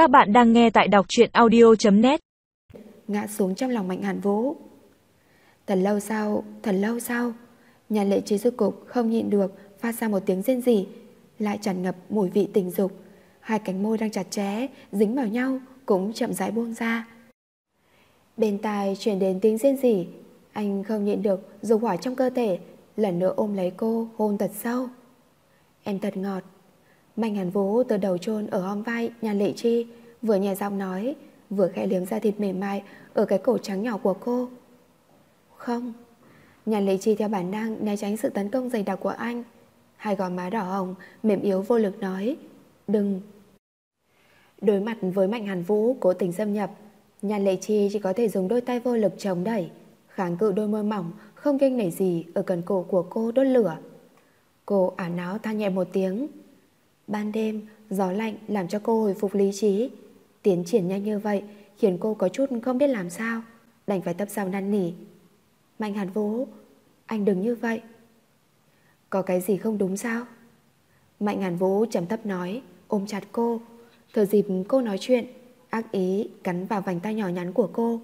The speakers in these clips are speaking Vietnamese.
Các bạn đang nghe tại đọc truyện audio.net Ngã xuống trong lòng Mạnh Hàn Vũ. Thật lâu sau, thật lâu sau Nhà lệ trí rốt cục không nhịn được Phát ra một tiếng rên rỉ Lại tràn ngập mùi vị tình dục. Hai cánh môi đang chặt chẽ Dính vào nhau cũng chậm rãi buông ra. Bên tai chuyển đến tiếng rên rỉ Anh không nhịn được dục hỏa trong cơ thể Lần nữa ôm lấy cô hôn thật sâu. Em thật ngọt Mạnh hàn vũ từ đầu chôn ở hông vai nhà lệ chi. Vừa nhẹ giọng nói, Vừa khẽ liếm da thịt mềm mại Ở cái cổ trắng nhỏ của cô. Không. Nhà lệ chi theo bản năng né tránh sự tấn công dày đặc của anh. Hai gò má đỏ hồng, Mềm yếu vô lực nói, Đừng. Đối mặt với Mạnh Hàn Vũ cố tình xâm nhập, Nhà lệ chi chỉ có thể dùng đôi tay vô lực chống đẩy, Kháng cự đôi môi mỏng, Không kinh nảy gì ở cần cổ của cô đốt lửa. Cô ả náo than nhẹ một tiếng Ban đêm, gió lạnh làm cho cô hồi phục lý trí. Tiến triển nhanh như vậy khiến cô có chút không biết làm sao. Đành phải tập sao năn nỉ. Mạnh hàn vũ, anh đừng như vậy. Có cái gì không đúng sao? Mạnh hàn vũ trầm thấp nói, ôm chặt cô. Thờ dịp cô nói chuyện, ác ý cắn vào vành tay nhỏ nhắn của cô.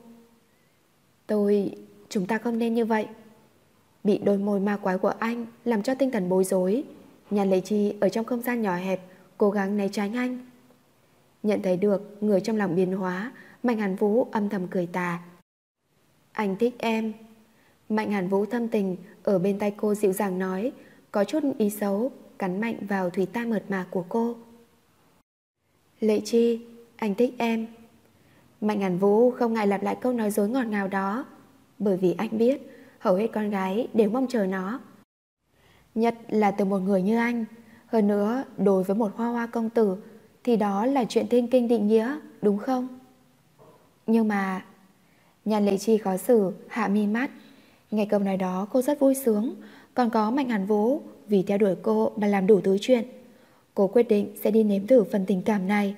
Tôi, chúng ta không nên như vậy. Bị đôi môi ma quái của anh làm cho tinh thần bối rối. Nhà Lệ Chi ở trong không gian nhỏ hẹp, Cố gắng né tránh anh. Nhận thấy được người trong lòng biến hóa, Mạnh Hàn Vũ âm thầm cười tà. Anh thích em. Mạnh Hàn Vũ thâm tình, Ở bên tay cô dịu dàng nói, Có chút ý xấu, Cắn mạnh vào thủy tai mượt mà của cô. Lệ Chi, Anh thích em. Mạnh Hàn Vũ không ngại lặp lại câu nói dối ngọt ngào đó, Bởi vì anh biết, Hầu hết con gái đều mong chờ nó. Nhất là từ một người như anh. Hơn nữa, đối với một hoa hoa công tử, Thì đó là chuyện thiên kinh định nghĩa, Đúng không? Nhưng mà nhàn lệ chi khó xử, hạ mi mắt. Nghe câu nói đó, cô rất vui sướng. Còn có Mạnh Hàn Vũ, Vì theo đuổi cô mà làm đủ thứ chuyện. Cô quyết định sẽ đi nếm thử phần tình cảm này.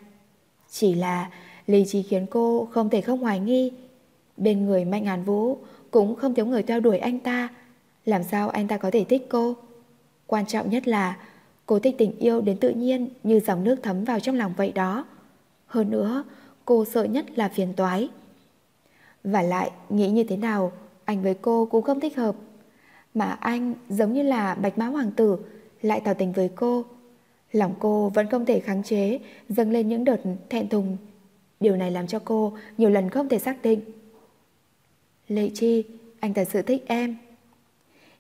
Chỉ là Lý trí khiến cô không thể không hoài nghi. Bên người Mạnh Hàn Vũ Cũng không thiếu người theo đuổi anh ta. Làm sao anh ta có thể thích cô? Quan trọng nhất là cô thích tình yêu đến tự nhiên như dòng nước thấm vào trong lòng vậy đó. Hơn nữa, cô sợ nhất là phiền toái. Và lại, nghĩ như thế nào, anh với cô cũng không thích hợp. Mà anh giống như là bạch mã hoàng tử, lại tỏ tình với cô. Lòng cô vẫn không thể kháng chế, dâng lên những đợt thẹn thùng. Điều này làm cho cô nhiều lần không thể xác định. Lệ Chi, anh thật sự thích em.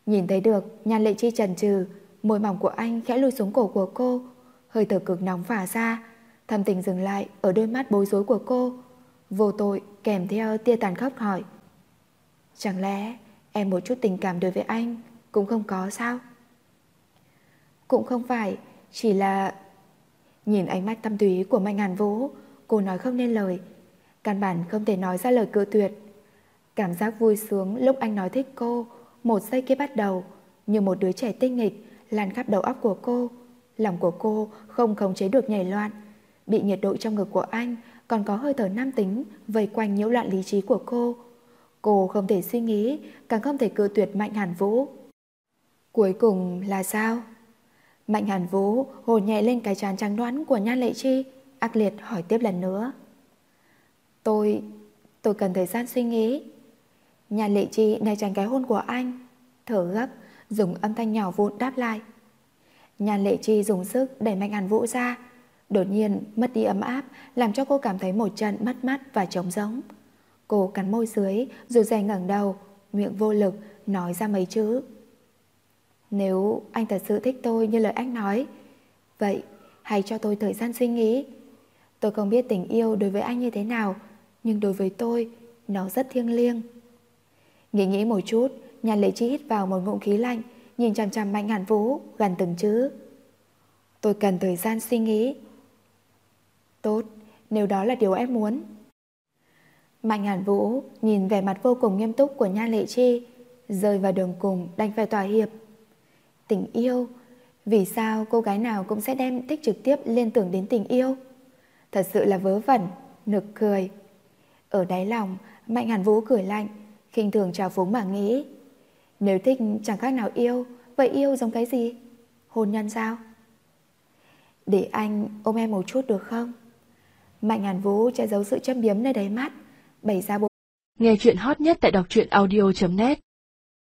Nhìn thấy được, nhan lệ chi trần trừ Môi mỏng của anh khẽ lùi xuống cổ của cô, Hơi thở cực nóng phả ra, Thầm tình dừng lại ở đôi mắt bối rối của cô, Vô tội kèm theo tia tàn khốc hỏi. Chẳng lẽ em một chút tình cảm đối với anh Cũng không có sao? Cũng không phải, Chỉ là Nhìn ánh mắt tâm túy của Mạnh Hàn Vũ, Cô nói không nên lời, Căn bản không thể nói ra lời cự tuyệt. Cảm giác vui sướng lúc anh nói thích cô một giây kia bắt đầu, như một đứa trẻ tinh nghịch lan khắp đầu óc của cô. Lòng của cô không khống chế được nhảy loạn, bị nhiệt độ trong ngực của anh còn có hơi thở nam tính vây quanh nhiễu loạn lý trí của cô. Cô không thể suy nghĩ, càng không thể cự tuyệt Mạnh Hàn Vũ. Cuối cùng là sao? Mạnh Hàn Vũ hồn nhẹ lên cái trán trắng đoán của Nhan Lệ Chi, ác liệt hỏi tiếp lần nữa. Tôi, tôi cần thời gian suy nghĩ. Nhà lệ chi né tránh cái hôn của anh. Thở gấp, Dùng âm thanh nhỏ vụn đáp lại. Nhà lệ chi dùng sức đẩy mạnh hàn vũ ra. Đột nhiên, mất đi ấm áp, Làm cho cô cảm thấy một trận mất mắt và trống rỗng. Cô cắn môi dưới Rồi dè ngẩng đầu, Miệng vô lực, nói ra mấy chữ. Nếu anh thật sự thích tôi như lời anh nói, Vậy hãy cho tôi thời gian suy nghĩ. Tôi không biết tình yêu đối với anh như thế nào, Nhưng đối với tôi, Nó rất thiêng liêng. Nghĩ nghĩ một chút, nhan lệ chi hít vào một ngụm khí lạnh, nhìn chằm chằm mạnh hàn vũ, gần từng chữ. Tôi cần thời gian suy nghĩ. Tốt, nếu đó là điều em muốn. Mạnh hàn vũ nhìn vẻ mặt vô cùng nghiêm túc của nha lệ chi, rơi vào đường cùng đành phải tòa hiệp. Tình yêu, vì sao cô gái nào cũng sẽ đem thích trực tiếp liên tưởng đến tình yêu? Thật sự là vớ vẩn, nực cười. Ở đáy lòng, Mạnh Hàn Vũ cười lạnh, khinh thường trào phúng mà nghĩ. Nếu thích chẳng khác nào yêu, vậy yêu giống cái gì? Hôn nhân sao? Để anh ôm em một chút được không? Mạnh Hàn Vũ che giấu sự châm biếm nơi đáy mắt, bày ra bộ. Nghe chuyện hot nhất tại đọc truyện audio.net